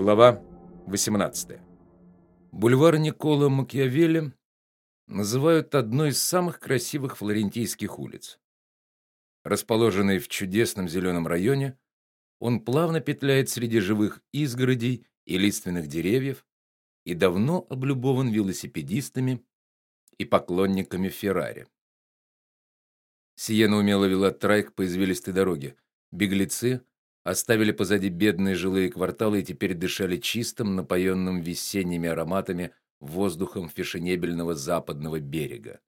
Глава 18. Бульвар Никола Макиавелли называют одной из самых красивых флорентийских улиц. Расположенный в чудесном зеленом районе, он плавно петляет среди живых изгородей и лиственных деревьев и давно облюбован велосипедистами и поклонниками Феррари. Сиена умело вела трайк по извилистой дороге. Беглецы оставили позади бедные жилые кварталы и теперь дышали чистым, напоенным весенними ароматами воздухом фешенебельного западного берега.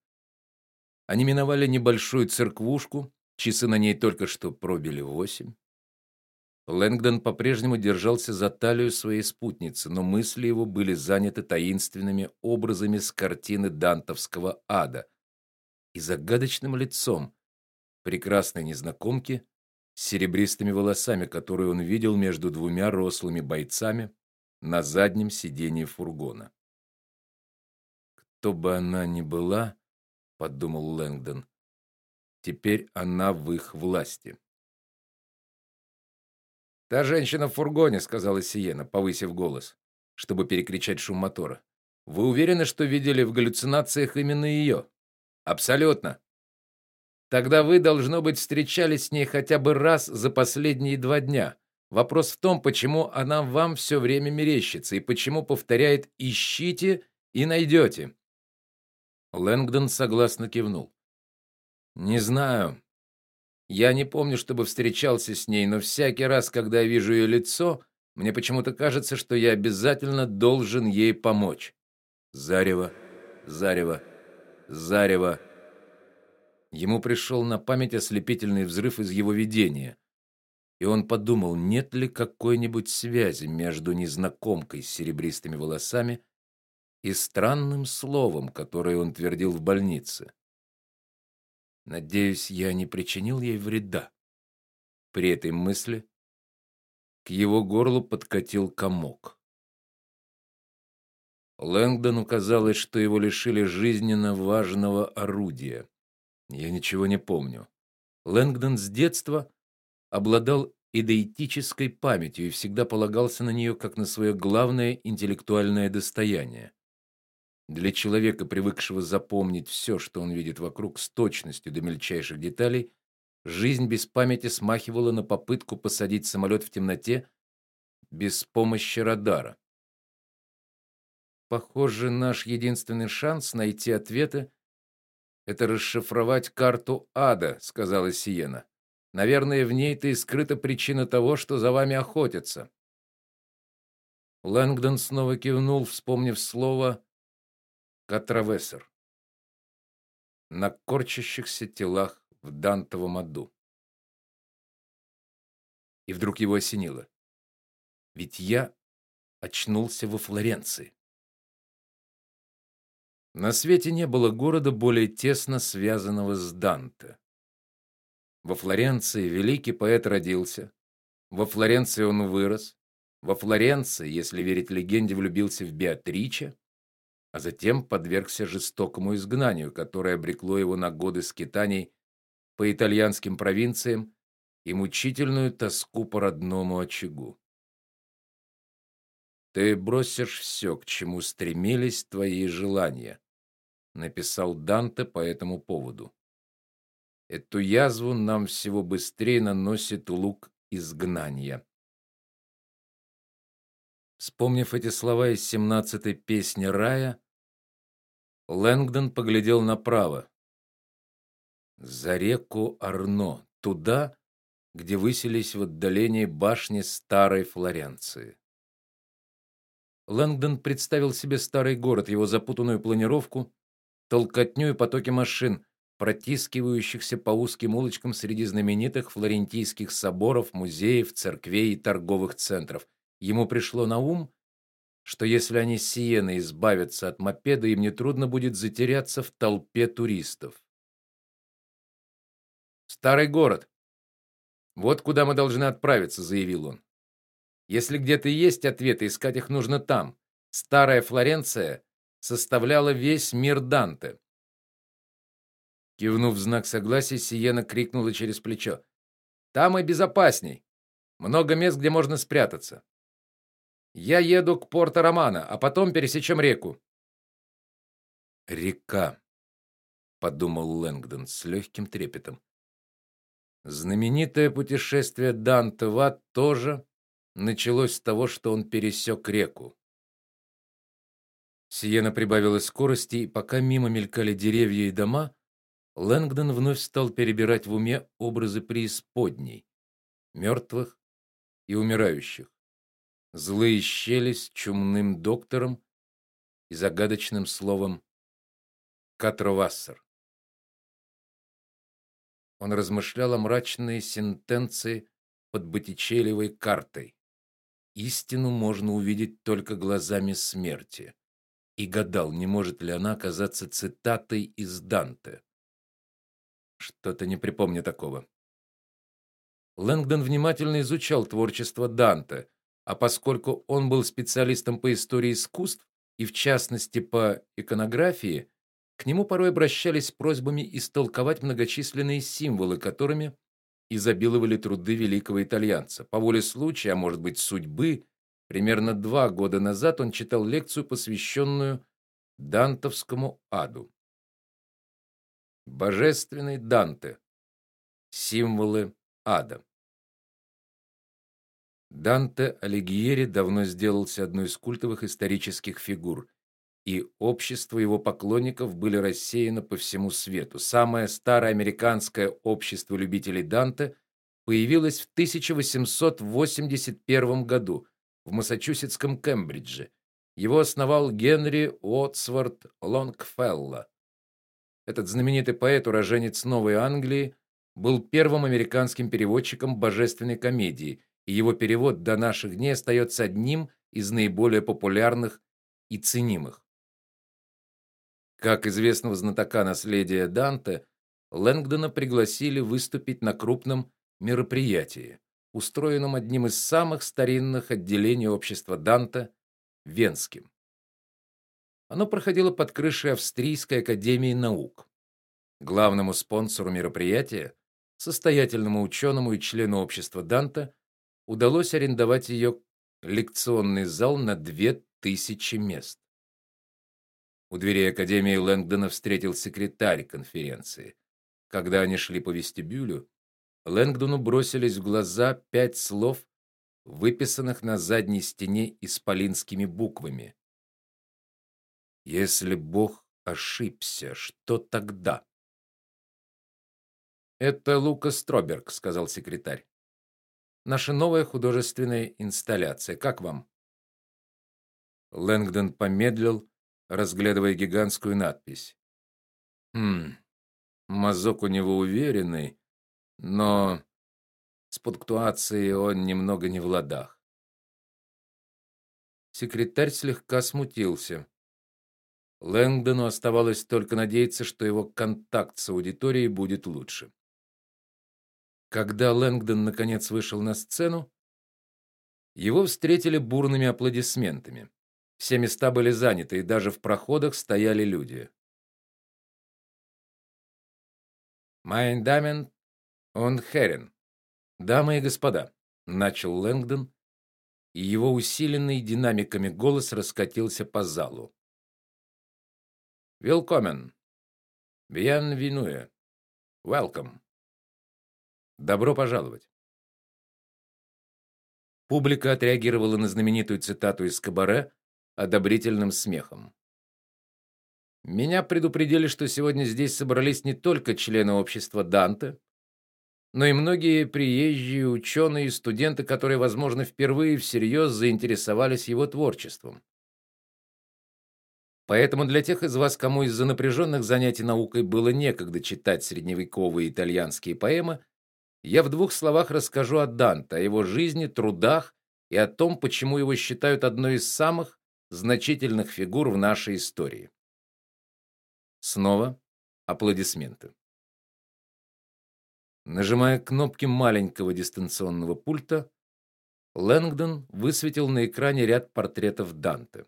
Они миновали небольшую церквушку, часы на ней только что пробили восемь. Лэнгдон по-прежнему держался за талию своей спутницы, но мысли его были заняты таинственными образами с картины дантовского ада и загадочным лицом прекрасной незнакомки с серебристыми волосами, которую он видел между двумя рослыми бойцами на заднем сиденье фургона. Кто бы она ни была, подумал Лэнгдон, теперь она в их власти. Та женщина в фургоне, сказала Сиена, повысив голос, чтобы перекричать шум мотора. Вы уверены, что видели в галлюцинациях именно ее?» Абсолютно. Тогда вы должно быть встречались с ней хотя бы раз за последние два дня. Вопрос в том, почему она вам все время мерещится и почему повторяет ищите и найдете». Лэнгдон согласно кивнул. Не знаю. Я не помню, чтобы встречался с ней, но всякий раз, когда я вижу ее лицо, мне почему-то кажется, что я обязательно должен ей помочь. Зарево, зарево, зарево. Ему пришел на память ослепительный взрыв из его видения, и он подумал, нет ли какой-нибудь связи между незнакомкой с серебристыми волосами и странным словом, которое он твердил в больнице. Надеюсь, я не причинил ей вреда. При этой мысли к его горлу подкатил комок. Лэнгдону казалось, что его лишили жизненно важного орудия. Я ничего не помню. Лэнгдон с детства обладал идеитической памятью и всегда полагался на нее как на свое главное интеллектуальное достояние. Для человека, привыкшего запомнить все, что он видит вокруг с точностью до мельчайших деталей, жизнь без памяти смахивала на попытку посадить самолет в темноте без помощи радара. Похоже, наш единственный шанс найти ответы это расшифровать карту ада, сказала Сиена. Наверное, в ней-то и скрыта причина того, что за вами охотятся. Лэнгдон снова кивнул, вспомнив слово катравесер. На корчащихся телах в Дантовом аду. И вдруг его осенило. Ведь я очнулся во Флоренции. На свете не было города более тесно связанного с Данте. Во Флоренции великий поэт родился. Во Флоренции он вырос. Во Флоренции, если верить легенде, влюбился в Беатриче, а затем подвергся жестокому изгнанию, которое обрекло его на годы скитаний по итальянским провинциям и мучительную тоску по родному очагу. Ты бросишь все, к чему стремились твои желания, написал Данте по этому поводу. Эту язву нам всего быстрее наносит лук изгнания. Вспомнив эти слова из семнадцатой песни рая, Лэнгдон поглядел направо. За реку Арно, туда, где высились в отдалении башни старой Флоренции. Лэнгдон представил себе старый город, его запутанную планировку, толкотню и потоки машин, протискивающихся по узким улочкам среди знаменитых флорентийских соборов, музеев, церквей и торговых центров. Ему пришло на ум, что если они с Сиеной избавятся от мопеда, им не трудно будет затеряться в толпе туристов. Старый город. Вот куда мы должны отправиться, заявил он. Если где-то есть ответы, искать их нужно там. Старая Флоренция составляла весь мир Данте. Кивнув в знак согласия, Сиена крикнула через плечо: "Там и безопасней. Много мест, где можно спрятаться". Я еду к Порто-Романо, а потом пересечем реку. Река, подумал Лэнгдон с легким трепетом. Знаменитое путешествие Данте в ад тоже началось с того, что он пересек реку. Сиена прибавила скорости, и пока мимо мелькали деревья и дома, Лэнгдон вновь стал перебирать в уме образы преисподней, мертвых и умирающих. Злые щели с чумным доктором и загадочным словом Катровассер. Он размышлял о мрачной сентенции под Боттичелевой картой. Истину можно увидеть только глазами смерти и гадал, не может ли она оказаться цитатой из Данте. Что-то не припомню такого. Лэнгдон внимательно изучал творчество Данте, а поскольку он был специалистом по истории искусств и в частности по иконографии, к нему порой обращались с просьбами истолковать многочисленные символы, которыми изобиловали труды великого итальянца. По воле случая, а может быть, судьбы, Примерно два года назад он читал лекцию, посвященную Дантовскому аду. Божественный Данте. Символы ада. Данте Алигьери давно сделался одной из культовых исторических фигур, и общество его поклонников были рассеяны по всему свету. Самое старое американское общество любителей Данте появилось в 1881 году в массачусетском Кембридже. Его основал Генри Уотсворт Лонгфелло. Этот знаменитый поэт, уроженец Новой Англии, был первым американским переводчиком божественной комедии, и его перевод до наших дней остается одним из наиболее популярных и ценимых. Как известного знатока наследия Данте, Лэнгдона пригласили выступить на крупном мероприятии устроенном одним из самых старинных отделений общества Данте Венским. Оно проходило под крышей Австрийской академии наук. Главному спонсору мероприятия, состоятельному ученому и члену общества Данте, удалось арендовать ее лекционный зал на две тысячи мест. У дверей академии Лэнгдона встретил секретарь конференции. Когда они шли по вестибюлю, Лэнгдону бросились в глаза пять слов, выписанных на задней стене исполинскими буквами. Если Бог ошибся, что тогда? Это Лука Строберг, сказал секретарь. Наша новая художественная инсталляция. Как вам? Лэнгдон помедлил, разглядывая гигантскую надпись. Хм. Мазок у него уверенный, но с пунктуацией он немного не в ладах. Секретарь слегка смутился. Лэнгдону оставалось только надеяться, что его контакт с аудиторией будет лучше. Когда Лэнгдон наконец вышел на сцену, его встретили бурными аплодисментами. Все места были заняты, и даже в проходах стояли люди. Mein Damen он Херен. Дамы и господа, начал Лэнгдон, и его усиленный динамиками голос раскатился по залу. Велкомен. Bienvenue. Welcome. Добро пожаловать. Публика отреагировала на знаменитую цитату из Кабаре одобрительным смехом. Меня предупредили, что сегодня здесь собрались не только члены общества Данте, но и многие приезжие ученые и студенты, которые, возможно, впервые всерьез заинтересовались его творчеством. Поэтому для тех из вас, кому из-за напряженных занятий наукой было некогда читать средневековые итальянские поэмы, я в двух словах расскажу о Данте, о его жизни, трудах и о том, почему его считают одной из самых значительных фигур в нашей истории. Снова аплодисменты. Нажимая кнопки маленького дистанционного пульта, Лэнгдон высветил на экране ряд портретов Данте.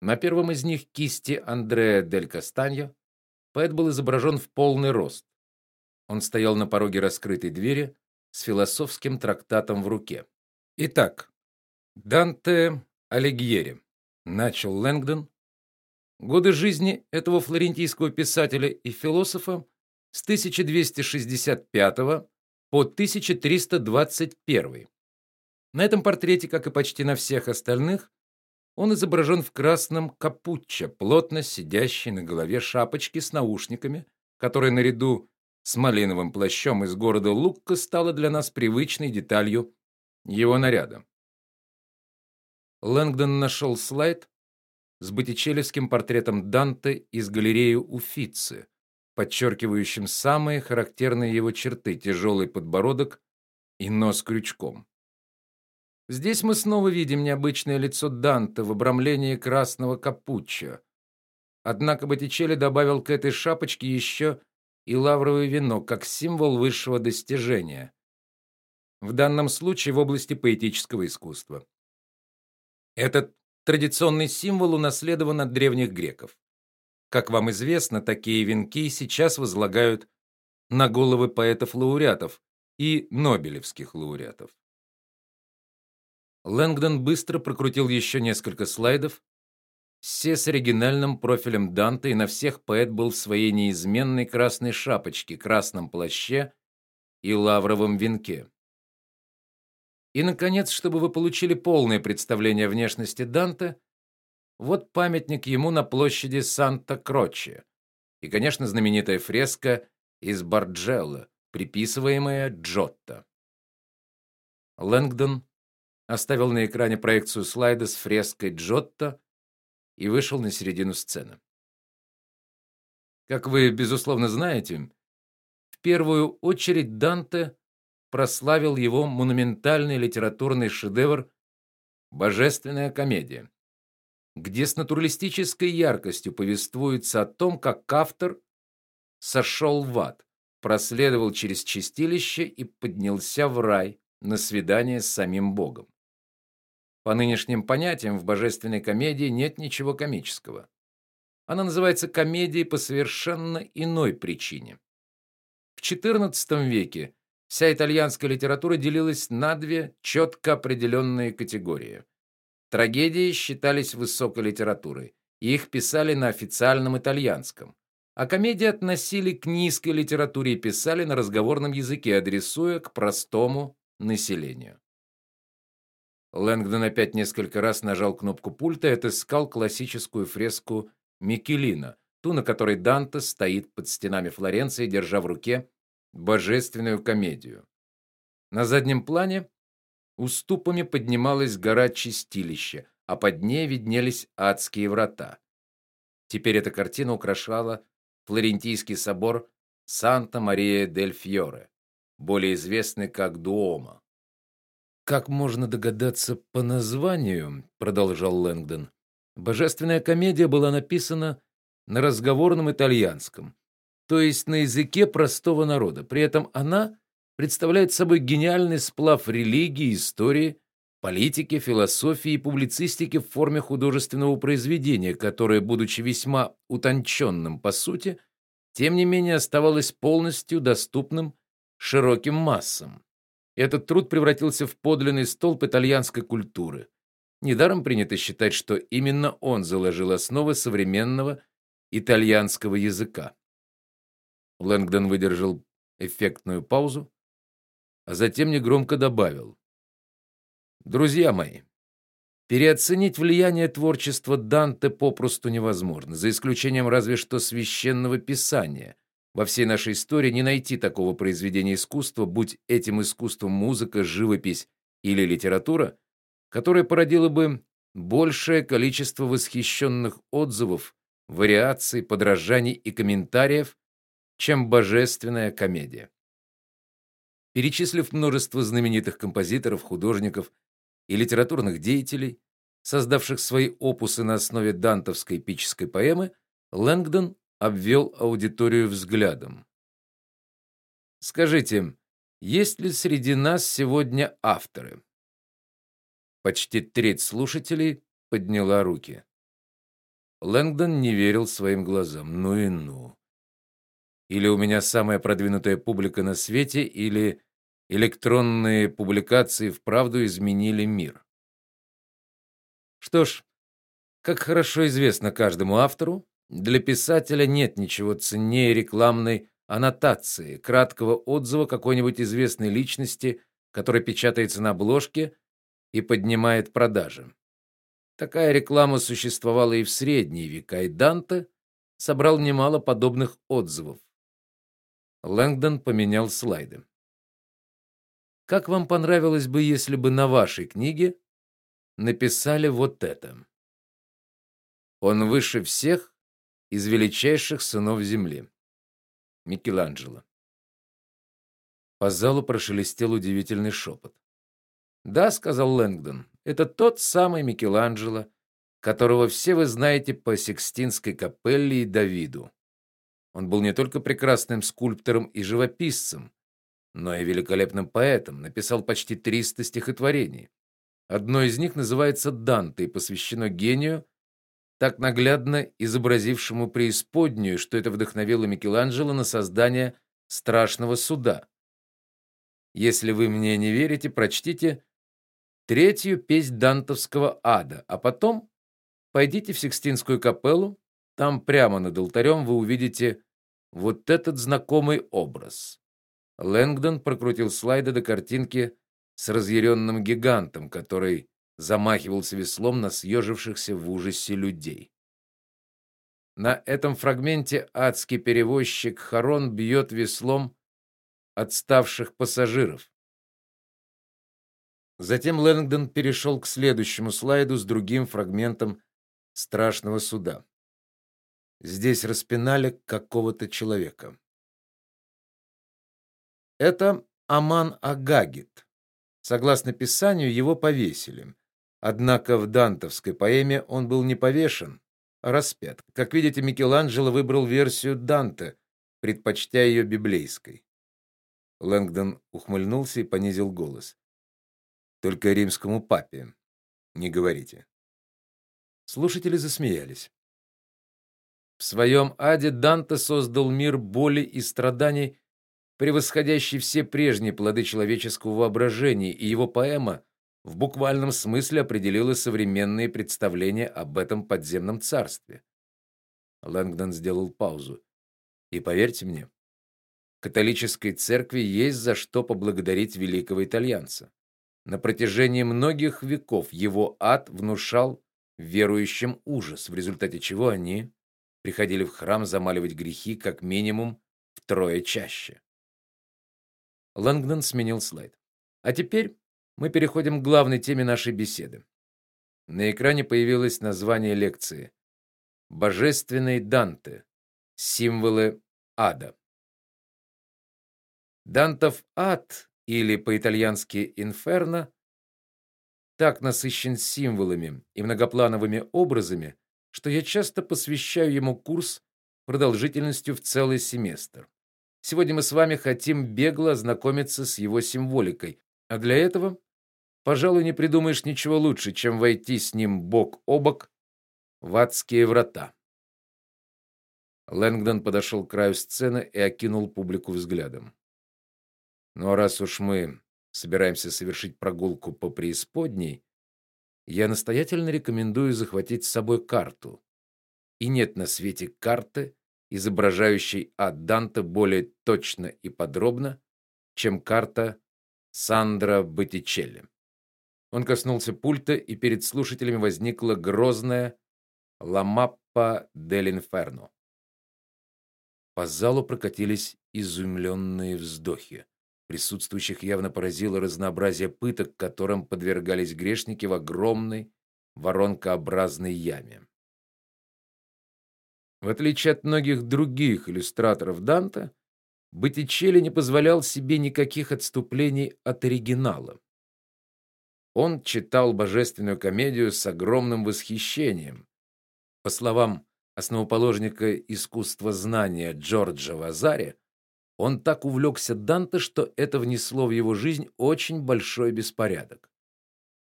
На первом из них кисти Андреа дель Кастаньо поэт был изображен в полный рост. Он стоял на пороге раскрытой двери с философским трактатом в руке. Итак, Данте Алигьери, начал Лэнгдон. Годы жизни этого флорентийского писателя и философа с 1265 по 1321. На этом портрете, как и почти на всех остальных, он изображен в красном капуччо, плотно сидящей на голове шапочки с наушниками, которая наряду с малиновым плащом из города Лукка стала для нас привычной деталью его наряда. Лэнгдон нашел слайд с боттичелевским портретом Данте из галереи Уффици, подчеркивающим самые характерные его черты: тяжелый подбородок и нос крючком. Здесь мы снова видим необычное лицо Данте в обрамлении красного капуччо. Однако Боттичелли добавил к этой шапочке еще и лавровый венок как символ высшего достижения. В данном случае в области поэтического искусства. Этот традиционный символ унаследован от древних греков. Как вам известно, такие венки сейчас возлагают на головы поэтов-лауреатов и нобелевских лауреатов. Лэнгдон быстро прокрутил еще несколько слайдов, все с оригинальным профилем Данте, и на всех поэт был в своей неизменной красной шапочке, красном плаще и лавровом венке. И наконец, чтобы вы получили полное представление о внешности Данте, вот памятник ему на площади Санта-Кроче. И, конечно, знаменитая фреска из Барджелло, приписываемая Джотто. Лэнгдон оставил на экране проекцию слайда с фреской Джотто и вышел на середину сцены. Как вы безусловно знаете, в первую очередь Данте прославил его монументальный литературный шедевр Божественная комедия, где с натуралистической яркостью повествуется о том, как автор сошел в ад, проследовал через чистилище и поднялся в рай на свидание с самим Богом. По нынешним понятиям в божественной комедии нет ничего комического. Она называется комедией по совершенно иной причине. В XIV веке вся итальянская литература делилась на две четко определенные категории. Трагедии считались высокой литературой, и их писали на официальном итальянском, а комедии относили к низкой литературе и писали на разговорном языке, адресуя к простому населению. Лэнгдон опять несколько раз нажал кнопку пульта и отыскал классическую фреску Микелина, ту, на которой Данте стоит под стенами Флоренции, держа в руке божественную комедию. На заднем плане уступами поднималась гора Чистилища, а под ней виднелись адские врата. Теперь эта картина украшала флорентийский собор Санта-Мария-дель-Фьоре, более известный как Дуомо. Как можно догадаться по названию, продолжал Лэнгдон. Божественная комедия была написана на разговорном итальянском, то есть на языке простого народа. При этом она представляет собой гениальный сплав религии, истории, политики, философии и публицистики в форме художественного произведения, которое, будучи весьма утонченным по сути, тем не менее оставалось полностью доступным широким массам. Этот труд превратился в подлинный столб итальянской культуры. Недаром принято считать, что именно он заложил основы современного итальянского языка. Лэнгдон выдержал эффектную паузу, а затем негромко добавил: Друзья мои, переоценить влияние творчества Данте попросту невозможно, за исключением разве что священного писания, во всей нашей истории не найти такого произведения искусства, будь этим искусством музыка, живопись или литература, которое породило бы большее количество восхищенных отзывов, вариаций, подражаний и комментариев, чем божественная комедия. Перечислив множество знаменитых композиторов, художников и литературных деятелей, создавших свои опусы на основе дантовской эпической поэмы, Лэнгдон обвел аудиторию взглядом. Скажите, есть ли среди нас сегодня авторы? Почти треть слушателей подняла руки. Лэнгдон не верил своим глазам. Ну и ну. Или у меня самая продвинутая публика на свете, или электронные публикации вправду изменили мир. Что ж, как хорошо известно каждому автору, для писателя нет ничего ценнее рекламной аннотации, краткого отзыва какой-нибудь известной личности, который печатается на обложке и поднимает продажи. Такая реклама существовала и в средние века, и Данте собрал немало подобных отзывов. Лэнгдон поменял слайды. Как вам понравилось бы, если бы на вашей книге написали вот это? Он выше всех из величайших сынов земли. Микеланджело. По залу прошелестел удивительный шепот. "Да", сказал Лэнгдон. "Это тот самый Микеланджело, которого все вы знаете по Сикстинской капелле и Давиду. Он был не только прекрасным скульптором и живописцем, но и великолепным поэтом, написал почти 300 стихотворений. Одно из них называется Данте и посвящено гению, так наглядно изобразившему преисподнюю, что это вдохновило Микеланджело на создание страшного суда. Если вы мне не верите, прочтите третью песнь дантовского ада, а потом пойдите в Сикстинскую капеллу, там прямо над алтарем вы увидите вот этот знакомый образ. Лэнгдон прокрутил слайды до картинки с разъяренным гигантом, который замахивался веслом на съежившихся в ужасе людей. На этом фрагменте адский перевозчик Харон бьет веслом отставших пассажиров. Затем Лэнгдон перешел к следующему слайду с другим фрагментом страшного суда. Здесь распинали какого-то человека. Это Аман Агагит. Согласно Писанию, его повесили. Однако в дантовской поэме он был не повешен, а распят. Как видите, Микеланджело выбрал версию Данте, предпочтя ее библейской. Лэнгдон ухмыльнулся и понизил голос. Только римскому папе не говорите. Слушатели засмеялись. В своем аде Данте создал мир боли и страданий, превосходящий все прежние плоды человеческого воображения, и его поэма в буквальном смысле определила современные представления об этом подземном царстве. Лэнгдон сделал паузу. И поверьте мне, католической церкви есть за что поблагодарить великого итальянца. На протяжении многих веков его ад внушал верующим ужас, в результате чего они приходили в храм замаливать грехи как минимум втрое чаще. Лэнгдон сменил слайд. А теперь мы переходим к главной теме нашей беседы. На экране появилось название лекции Божественный Данте. Символы ада. Дантов ад или по-итальянски инферно так насыщен символами и многоплановыми образами, что я часто посвящаю ему курс продолжительностью в целый семестр. Сегодня мы с вами хотим бегло ознакомиться с его символикой, а для этого, пожалуй, не придумаешь ничего лучше, чем войти с ним бок о бок в адские врата. Лэнгдон подошел к краю сцены и окинул публику взглядом. Ну а раз уж мы собираемся совершить прогулку по преисподней, я настоятельно рекомендую захватить с собой карту. И нет на свете карты, изображающей ад Данте более точно и подробно, чем карта Сандра Боттичелли. Он коснулся пульта, и перед слушателями возникла грозная «La mappa dell'inferno». По залу прокатились изумленные вздохи. Присутствующих явно поразило разнообразие пыток, которым подвергались грешники в огромной воронкообразной яме. В отличие от многих других иллюстраторов Данте, Боттичелли не позволял себе никаких отступлений от оригинала. Он читал божественную комедию с огромным восхищением. По словам основоположника искусства знания Джорджа Вазари, он так увлекся Данте, что это внесло в его жизнь очень большой беспорядок.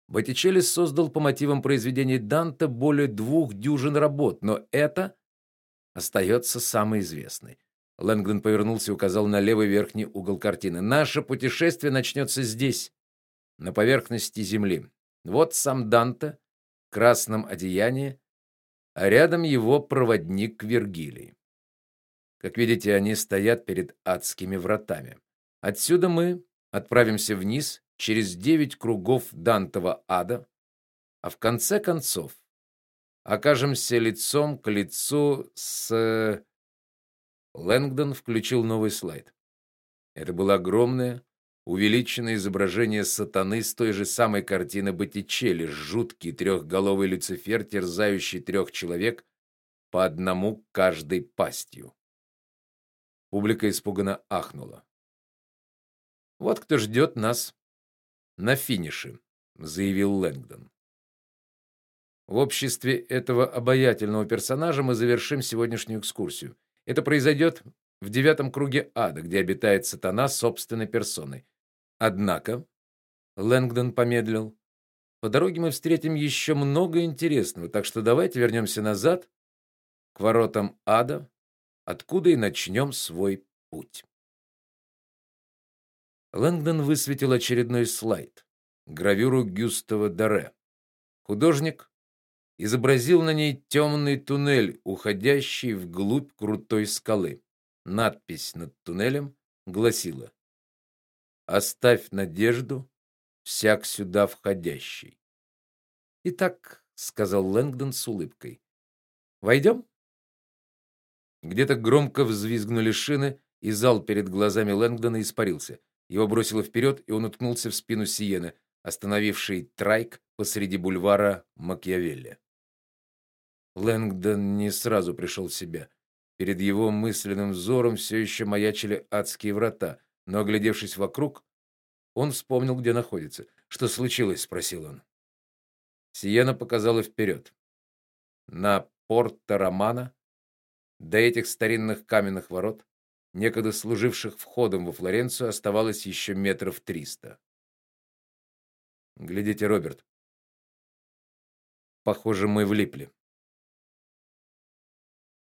Боттичелли создал по мотивам произведений Данте более двух дюжин работ, но это остается самой известной. Лэнгдон повернулся и указал на левый верхний угол картины. Наше путешествие начнется здесь, на поверхности земли. Вот сам Данте красном одеянии, а рядом его проводник Вергилий. Как видите, они стоят перед адскими вратами. Отсюда мы отправимся вниз через девять кругов Дантова ада, а в конце концов окажемся лицом к лицу с Лэнгдон включил новый слайд. Это было огромное, увеличенное изображение сатаны с той же самой картины Боттичелли, жуткий трехголовый Люцифер, терзающий трех человек по одному каждой пастью. Публика испуганно ахнула. Вот кто ждет нас на финише, заявил Лэнгдон. В обществе этого обаятельного персонажа мы завершим сегодняшнюю экскурсию. Это произойдет в девятом круге ада, где обитает сатана собственной персоной. Однако, Лэнгдон помедлил. По дороге мы встретим еще много интересного, так что давайте вернемся назад к воротам ада, откуда и начнем свой путь. Лэнгдон высветил очередной слайд, гравюру Гюстава Даре. Художник изобразил на ней темный туннель, уходящий вглубь крутой скалы. Надпись над туннелем гласила: Оставь надежду всяк сюда входящий. Итак, сказал Лэнгдон с улыбкой. Войдем?» Где-то громко взвизгнули шины, и зал перед глазами Лэнгдона испарился. Его бросило вперед, и он уткнулся в спину Сиены, остановившей трайк посреди бульвара Макиавелли. Лэнгдон не сразу пришел в себя. Перед его мысленным взором все еще маячили адские врата, но оглядевшись вокруг, он вспомнил, где находится. "Что случилось?" спросил он. Сиена показала вперед. На порто Романа до этих старинных каменных ворот, некогда служивших входом во Флоренцию, оставалось еще метров триста. Глядите, Роберт. Похоже, мы влипли.